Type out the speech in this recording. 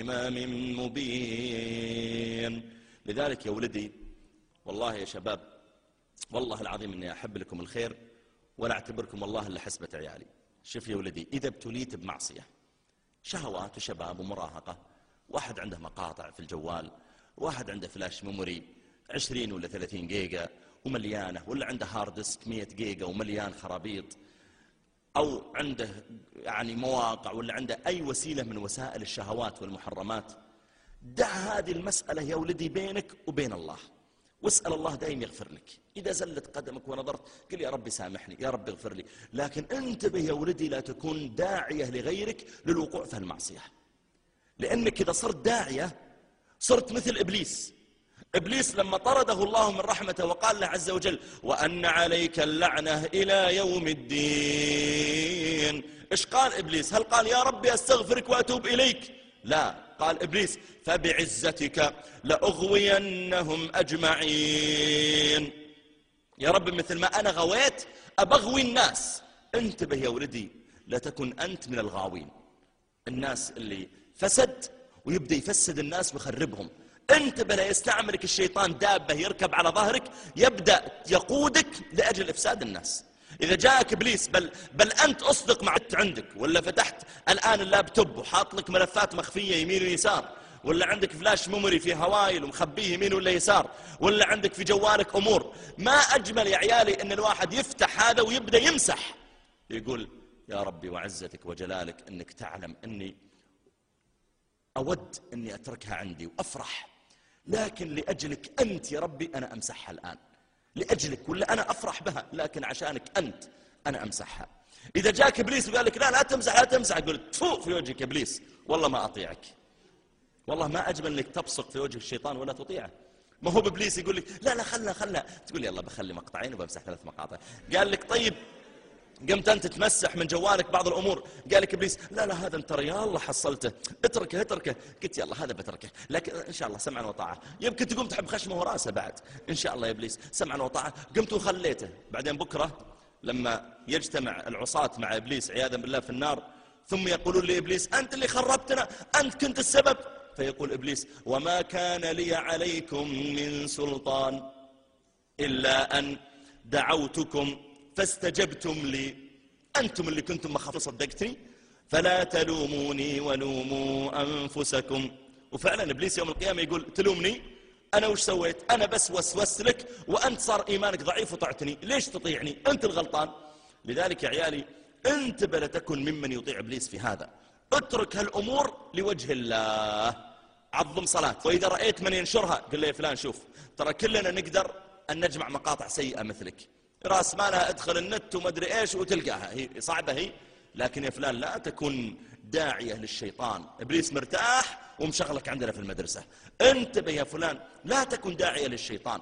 إمام مبين. لذلك يا ولدي والله يا شباب والله العظيم أني أحب لكم الخير ولا أعتبركم والله اللي حسبة عيالي. شوف يا ولدي إذا ابتليت بمعصية شهوات وشباب ومراهقة واحد عنده مقاطع في الجوال واحد عنده flash memory 20 ولا 30 جيجا ومليانة ولا عنده hard disk 100 جيجا ومليان خرابيط أو عنده يعني مواقع ولا عنده أي وسيلة من وسائل الشهوات والمحرمات دع هذه المسألة يا ولدي بينك وبين الله. واسأل الله دائم يغفر لك. إذا زلت قدمك ونظرت قل يا ربي سامحني يا ربي اغفر لي. لكن انتبه يا ولدي لا تكون داعية لغيرك للوقوع في المعصية. لأنك إذا صرت داعية صرت مثل إبليس. إبليس لما طرده الله من رحمته وقال له عز وجل وأن عليك اللعنة إلى يوم الدين. إيش قال إبليس؟ هل قال يا ربي أستغفرك وأتوب إليك؟ لا قال إبليس فبعزتك لأغوينهم أجمعين. يا رب مثل ما أنا غويت أبغوي الناس. انتبه يا ولدي لا تكن أنت من الغاوين. الناس اللي فسد ويبدأ يفسد الناس ويخربهم. انتبه لا يستعملك الشيطان دابة يركب على ظهرك يبدأ يقودك لأجل إفساد الناس. إذا جاءك إبليس بل, بل أنت أصدق مع عندك ولا فتحت الآن اللابتوب وحاط لك ملفات مخفية يمين ويسار ولا عندك flash memory في هوايل ومخبيه يمين ولا يسار ولا عندك في جوالك أمور. ما أجمل يا عيالي أن الواحد يفتح هذا ويبدأ يمسح. يقول يا ربي وعزتك وجلالك أنك تعلم أني أود أني أتركها عندي وأفرح لكن لأجلك أنت يا ربي أنا أمسحها الآن. لأجلك ولا أنا أفرح بها لكن عشانك أنت أنا أمسحها. إذا جاك إبليس وقال لك لا لا تمسح لا تمسح قلت تفو في وجهك إبليس والله ما أطيعك. والله ما أجمل أنك تبصق في وجه الشيطان ولا تطيعه. ما هو بإبليس يقول لك لا لا خلنا خلنا. تقول يلا بخلي مقطعين وبمسح ثلاث مقاطع. قال لك طيب قمت أنت تمسح من جوالك بعض الأمور. قال لك إبليس لا لا هذا أنت يا الله حصلته. اتركه اتركه. قلت يلا هذا بتركه. لكن إن شاء الله سمعا وطاعة. يمكن تقوم تحب خشمه وراسه بعد. إن شاء الله يا إبليس سمعا وطاعة. قمت وخليته. بعدين بكرة لما يجتمع العصاة مع إبليس عياذا بالله في النار ثم يقولون لإبليس أنت اللي خربتنا. أنت كنت السبب. فيقول إبليس وما كان لي عليكم من سلطان إلا أن دعوتكم فاستجبتم لي. أنتم اللي كنتم مخافين صدقتني. فلا تلوموني ولوموا أنفسكم. وفعلا إبليس يوم القيامة يقول تلومني؟ أنا وش سويت؟ أنا بس وسوست لك وأنت صار إيمانك ضعيف وطعتني. ليش تطيعني؟ أنت الغلطان. لذلك يا عيالي انتبه لتكن ممن يطيع إبليس في هذا. اترك هالأمور لوجه الله. عظم صلاة. وإذا رأيت من ينشرها قل لي فلان شوف. ترى كلنا نقدر أن نجمع مقاطع سيئة مثلك. راس مالها ادخل النت ومدري إيش وتلقاها. هي صعبة هي. لكن يا فلان لا تكن داعية للشيطان. إبليس مرتاح ومشغلك عندنا في المدرسة. انتبه يا فلان لا تكن داعية للشيطان.